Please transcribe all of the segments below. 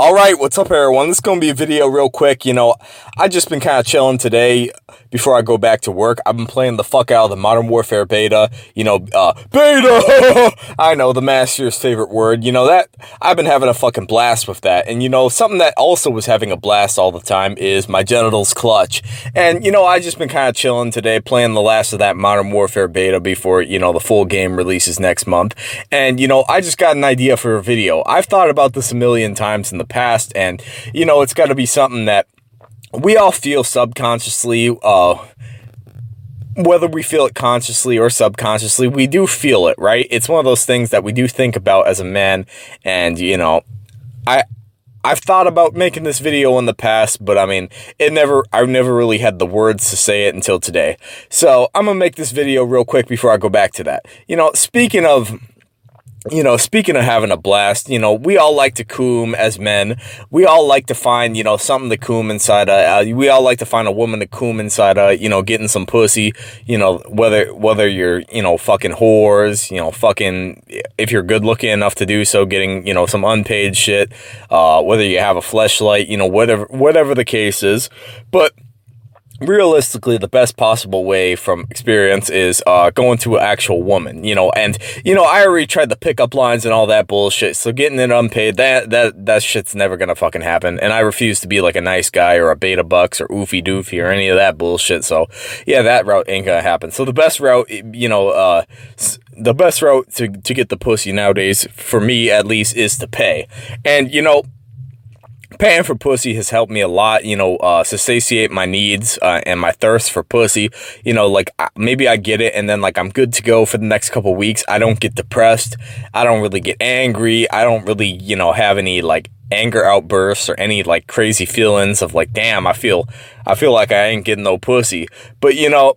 All right, what's up, everyone? This is going to be a video real quick. You know, I just been kind of chilling today before I go back to work. I've been playing the fuck out of the Modern Warfare beta. You know, uh, beta! I know, the master's favorite word. You know, that, I've been having a fucking blast with that. And, you know, something that also was having a blast all the time is my genitals clutch. And, you know, I just been kind of chilling today, playing the last of that Modern Warfare beta before, you know, the full game releases next month. And, you know, I just got an idea for a video. I've thought about this a million times in the past, and, you know, it's got to be something that we all feel subconsciously, uh, whether we feel it consciously or subconsciously, we do feel it, right? It's one of those things that we do think about as a man, and, you know, I... I've thought about making this video in the past, but I mean, it never, I've never really had the words to say it until today. So I'm going to make this video real quick before I go back to that. You know, speaking of you know, speaking of having a blast, you know, we all like to coom as men. We all like to find, you know, something to coom inside. Uh, we all like to find a woman to coom inside. Uh, you know, getting some pussy. You know, whether whether you're, you know, fucking whores. You know, fucking if you're good looking enough to do so, getting, you know, some unpaid shit. Uh, whether you have a fleshlight. You know, whatever whatever the case is, but realistically the best possible way from experience is uh, going to an actual woman, you know, and, you know, I already tried the pickup lines and all that bullshit, so getting it unpaid, that, that, that shit's never gonna fucking happen, and I refuse to be like a nice guy or a beta bucks or oofy doofy or any of that bullshit, so, yeah, that route ain't gonna happen. So the best route, you know, uh, the best route to, to get the pussy nowadays, for me at least, is to pay. And, you know, paying for pussy has helped me a lot, you know, uh, to satiate my needs uh, and my thirst for pussy. You know, like maybe I get it and then like I'm good to go for the next couple weeks. I don't get depressed. I don't really get angry. I don't really, you know, have any like anger outbursts or any like crazy feelings of like, damn, I feel, I feel like I ain't getting no pussy. But you know,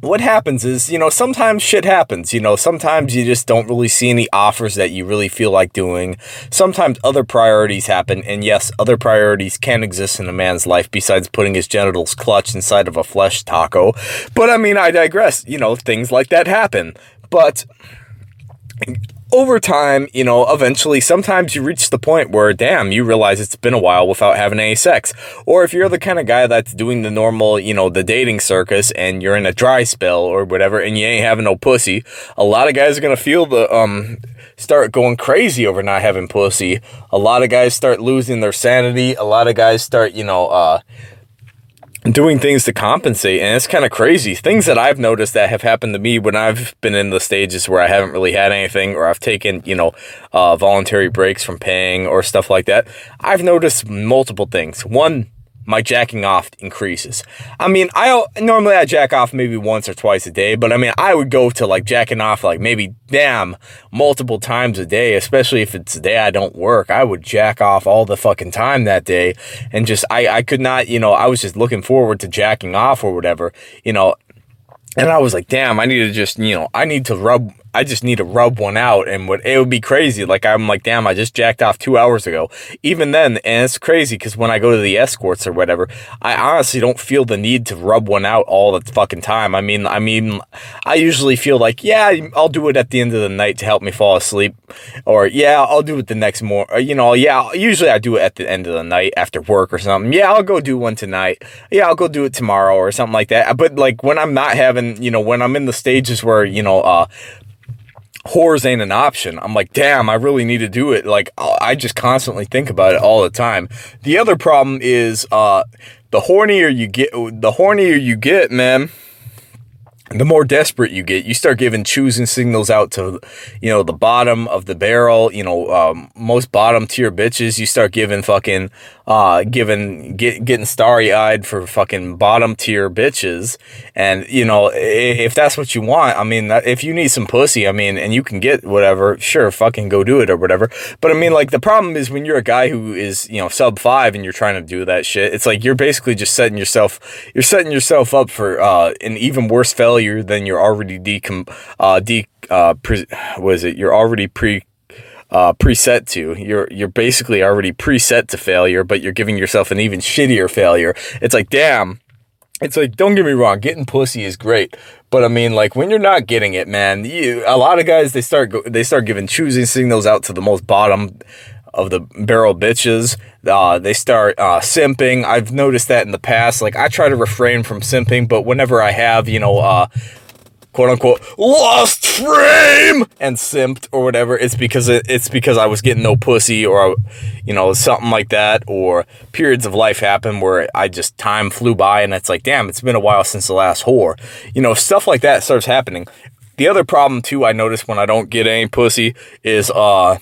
what happens is, you know, sometimes shit happens. You know, sometimes you just don't really see any offers that you really feel like doing. Sometimes other priorities happen. And yes, other priorities can exist in a man's life besides putting his genitals clutch inside of a flesh taco. But I mean, I digress. You know, things like that happen. But over time, you know, eventually, sometimes you reach the point where, damn, you realize it's been a while without having any sex. Or if you're the kind of guy that's doing the normal, you know, the dating circus and you're in a dry spell or whatever and you ain't having no pussy, a lot of guys are going to feel the, um, start going crazy over not having pussy. A lot of guys start losing their sanity. A lot of guys start, you know, uh, doing things to compensate and it's kind of crazy. Things that I've noticed that have happened to me when I've been in the stages where I haven't really had anything or I've taken you know uh, voluntary breaks from paying or stuff like that I've noticed multiple things. One my jacking off increases. I mean, I normally I jack off maybe once or twice a day, but I mean, I would go to like jacking off like maybe damn multiple times a day, especially if it's a day I don't work. I would jack off all the fucking time that day and just I I could not, you know, I was just looking forward to jacking off or whatever, you know. And I was like, damn, I need to just, you know, I need to rub I just need to rub one out and what it would be crazy. Like I'm like, damn, I just jacked off two hours ago. Even then, and it's crazy because when I go to the escorts or whatever, I honestly don't feel the need to rub one out all the fucking time. I mean, I mean, I usually feel like, yeah, I'll do it at the end of the night to help me fall asleep. Or yeah, I'll do it the next morning. You know, yeah, usually I do it at the end of the night after work or something. Yeah, I'll go do one tonight. Yeah, I'll go do it tomorrow or something like that. But like when I'm not having, you know, when I'm in the stages where, you know, uh, whores ain't an option. I'm like, damn, I really need to do it. Like, I just constantly think about it all the time. The other problem is, uh, the hornier you get, the hornier you get, man, the more desperate you get, you start giving choosing signals out to, you know, the bottom of the barrel, you know, um, most bottom tier bitches, you start giving fucking, uh, giving, get, getting starry eyed for fucking bottom tier bitches. And, you know, if that's what you want, I mean, if you need some pussy, I mean, and you can get whatever, sure, fucking go do it or whatever. But I mean, like, the problem is when you're a guy who is, you know, sub five and you're trying to do that shit, it's like you're basically just setting yourself, you're setting yourself up for, uh, an even worse failure than you're already decom, uh, de, uh, pre, was it? You're already pre, uh, preset to. You're you're basically already preset to failure, but you're giving yourself an even shittier failure. It's like, damn. It's like, don't get me wrong, getting pussy is great, but I mean, like when you're not getting it, man, you a lot of guys they start they start giving choosing signals out to the most bottom of the barrel bitches. Uh, they start uh, simping. I've noticed that in the past. Like I try to refrain from simping, but whenever I have, you know, uh, quote unquote lost frame and simped or whatever, it's because it, it's because I was getting no pussy or you know something like that, or periods of life happen where I just time flew by and it's like, damn, it's been a while since the last whore. You know, stuff like that starts happening. The other problem too I notice when I don't get any pussy is uh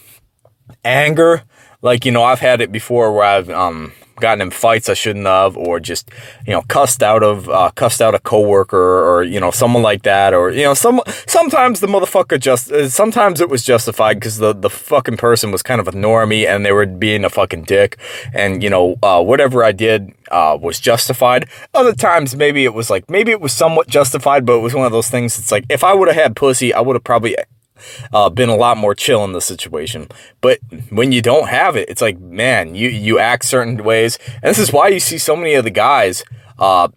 anger. Like, you know, I've had it before where I've um gotten in fights I shouldn't have, or just, you know, cussed out of, uh, cussed out a coworker or, you know, someone like that. Or, you know, some, sometimes the motherfucker just, uh, sometimes it was justified because the, the fucking person was kind of a normie and they were being a fucking dick. And, you know, uh, whatever I did, uh, was justified. Other times, maybe it was like, maybe it was somewhat justified, but it was one of those things. It's like, if I would have had pussy, I would have probably uh, been a lot more chill in the situation. But when you don't have it, it's like, man, you, you act certain ways. And this is why you see so many of the guys, uh,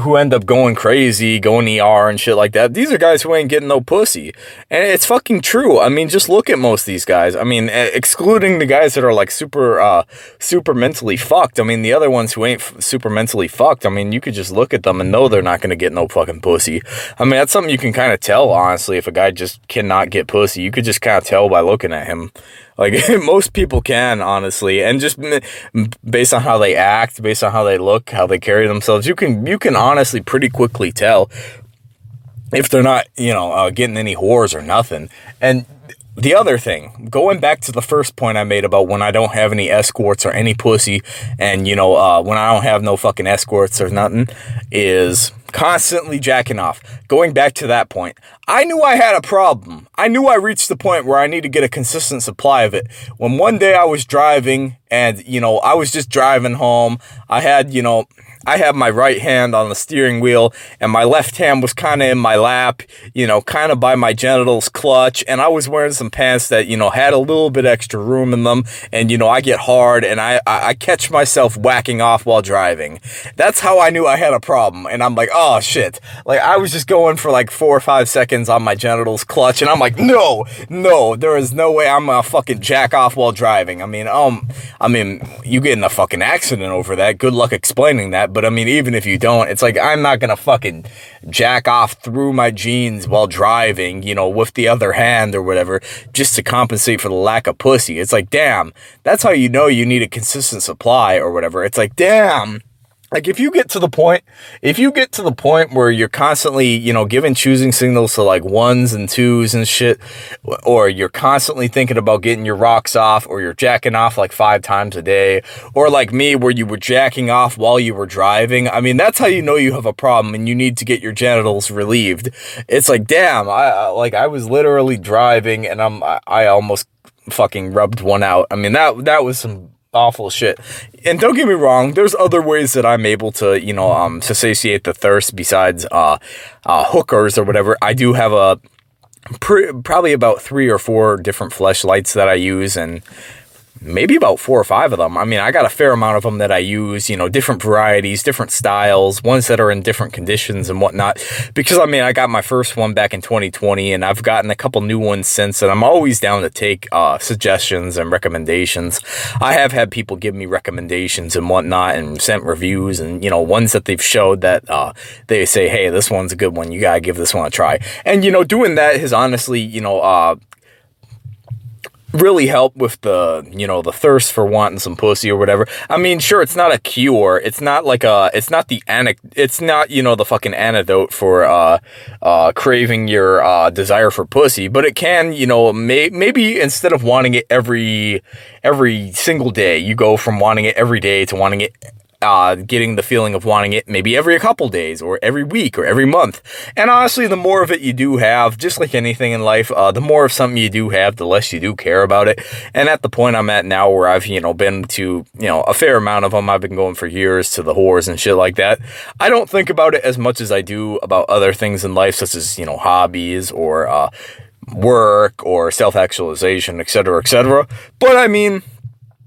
who end up going crazy, going ER and shit like that. These are guys who ain't getting no pussy. And it's fucking true. I mean, just look at most of these guys. I mean, excluding the guys that are like super, uh, super mentally fucked. I mean, the other ones who ain't super mentally fucked, I mean, you could just look at them and know they're not going to get no fucking pussy. I mean, that's something you can kind of tell, honestly, if a guy just cannot get pussy. You could just kind of tell by looking at him. Like most people can, honestly, and just based on how they act, based on how they look, how they carry themselves, you can you can honestly pretty quickly tell if they're not, you know, uh, getting any whores or nothing. And the other thing, going back to the first point I made about when I don't have any escorts or any pussy, and, you know, uh, when I don't have no fucking escorts or nothing, is constantly jacking off. Going back to that point, I knew I had a problem. I knew I reached the point where I need to get a consistent supply of it. When one day I was driving and, you know, I was just driving home, I had, you know, I had my right hand on the steering wheel and my left hand was kind of in my lap, you know, kind of by my genitals clutch. And I was wearing some pants that, you know, had a little bit extra room in them. And, you know, I get hard and I, I, I catch myself whacking off while driving. That's how I knew I had a problem. And I'm like, oh shit. Like I was just going for like four or five seconds on my genitals clutch. And I'm like, no, no, there is no way I'm gonna fucking jack off while driving. I mean, um, I mean, you get in a fucking accident over that. Good luck explaining that. But I mean, even if you don't, it's like, I'm not going to fucking jack off through my jeans while driving, you know, with the other hand or whatever, just to compensate for the lack of pussy. It's like, damn, that's how you know you need a consistent supply or whatever. It's like, damn, like if you get to the point, if you get to the point where you're constantly, you know, giving choosing signals to like ones and twos and shit, or you're constantly thinking about getting your rocks off, or you're jacking off like five times a day, or like me where you were jacking off while you were driving. I mean, that's how you know you have a problem and you need to get your genitals relieved. It's like, damn, I like I was literally driving and I'm I, I almost fucking rubbed one out. I mean, that that was some awful shit. And don't get me wrong, there's other ways that I'm able to, you know, um, to satiate the thirst besides, uh, uh, hookers or whatever. I do have a, probably about three or four different fleshlights that I use and maybe about four or five of them. I mean, I got a fair amount of them that I use, you know, different varieties, different styles, ones that are in different conditions and whatnot. Because, I mean, I got my first one back in 2020 and I've gotten a couple new ones since and I'm always down to take uh, suggestions and recommendations. I have had people give me recommendations and whatnot and sent reviews and, you know, ones that they've showed that uh, they say, hey, this one's a good one. You got to give this one a try. And, you know, doing that has honestly, you know, uh, really help with the, you know, the thirst for wanting some pussy or whatever. I mean, sure, it's not a cure. It's not like a, it's not the anec, it's not, you know, the fucking antidote for, uh, uh, craving your, uh, desire for pussy, but it can, you know, may, maybe instead of wanting it every, every single day, you go from wanting it every day to wanting it uh, getting the feeling of wanting it maybe every couple days or every week or every month. And honestly, the more of it you do have, just like anything in life, uh, the more of something you do have, the less you do care about it. And at the point I'm at now where I've, you know, been to, you know, a fair amount of them, I've been going for years to the whores and shit like that. I don't think about it as much as I do about other things in life, such as, you know, hobbies or, uh, work or self-actualization, etc., etc. But I mean,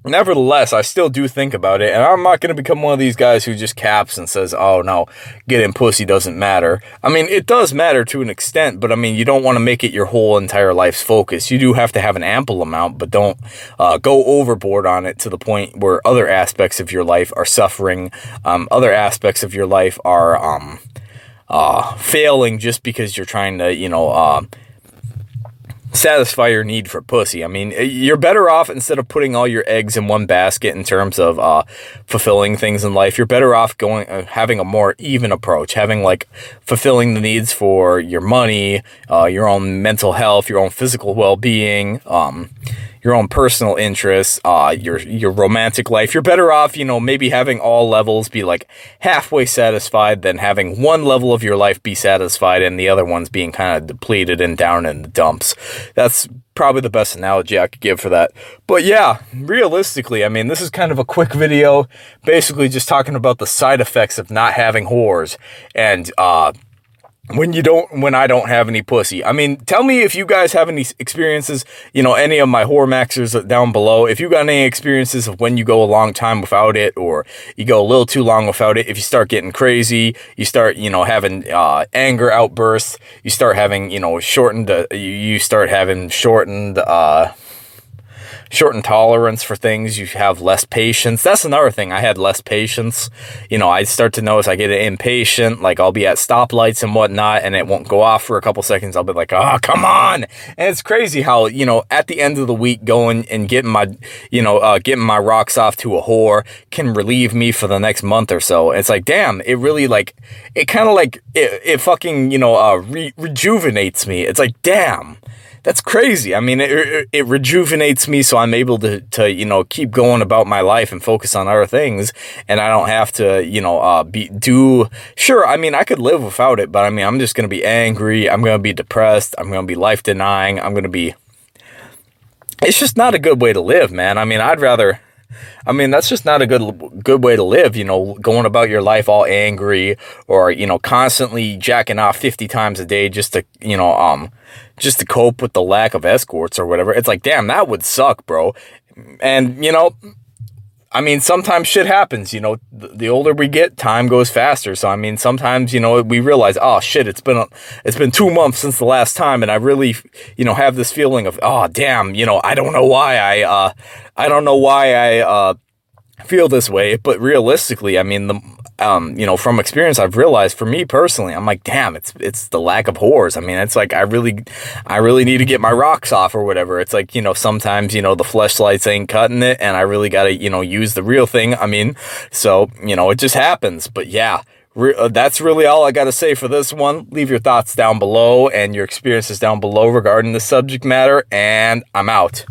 nevertheless, I still do think about it, and I'm not going to become one of these guys who just caps and says, oh, no, getting pussy doesn't matter. I mean, it does matter to an extent, but I mean, you don't want to make it your whole entire life's focus. You do have to have an ample amount, but don't uh, go overboard on it to the point where other aspects of your life are suffering, um, other aspects of your life are um, uh, failing just because you're trying to, you know, uh, satisfy your need for pussy. I mean, you're better off instead of putting all your eggs in one basket in terms of uh, fulfilling things in life. You're better off going uh, having a more even approach, having like fulfilling the needs for your money, uh, your own mental health, your own physical well-being, um, your own personal interests, uh, your your romantic life. You're better off, you know, maybe having all levels be like halfway satisfied than having one level of your life be satisfied and the other ones being kind of depleted and down in the dumps. That's probably the best analogy I could give for that. But yeah, realistically, I mean, this is kind of a quick video, basically just talking about the side effects of not having whores and, uh, when you don't, when I don't have any pussy. I mean, tell me if you guys have any experiences, you know, any of my whore maxers down below. If you got any experiences of when you go a long time without it or you go a little too long without it, if you start getting crazy, you start, you know, having uh, anger outbursts, you start having, you know, shortened, uh, you start having shortened, uh, shortened tolerance for things. You have less patience. That's another thing. I had less patience. You know, I start to notice I get impatient. Like I'll be at stoplights and whatnot and it won't go off for a couple seconds. I'll be like, oh, come on. And it's crazy how, you know, at the end of the week going and getting my, you know, uh, getting my rocks off to a whore can relieve me for the next month or so. It's like, damn, it really like, it kind of like, it, it fucking, you know, uh, re rejuvenates me. It's like, damn that's crazy. I mean, it, it rejuvenates me so I'm able to, to, you know, keep going about my life and focus on other things. And I don't have to, you know, uh, be, do, sure. I mean, I could live without it, but I mean, I'm just going to be angry. I'm going to be depressed. I'm going to be life denying. I'm going to be, it's just not a good way to live, man. I mean, I'd rather, I mean, that's just not a good good way to live, you know, going about your life all angry or, you know, constantly jacking off 50 times a day just to, you know, um, just to cope with the lack of escorts or whatever. It's like, damn, that would suck, bro. And, you know, I mean, sometimes shit happens, you know, the, older we get, time goes faster. So, I mean, sometimes, you know, we realize, oh shit, it's been, a, it's been two months since the last time. And I really, you know, have this feeling of, oh, damn, you know, I don't know why I, uh, I don't know why I, uh, feel this way, but realistically, I mean, the, um, you know, from experience, I've realized for me personally, I'm like, damn, it's, it's the lack of whores. I mean, it's like, I really, I really need to get my rocks off or whatever. It's like, you know, sometimes, you know, the fleshlights ain't cutting it and I really got to, you know, use the real thing. I mean, so, you know, it just happens, but yeah, Re uh, that's really all I got to say for this one. Leave your thoughts down below and your experiences down below regarding the subject matter, and I'm out.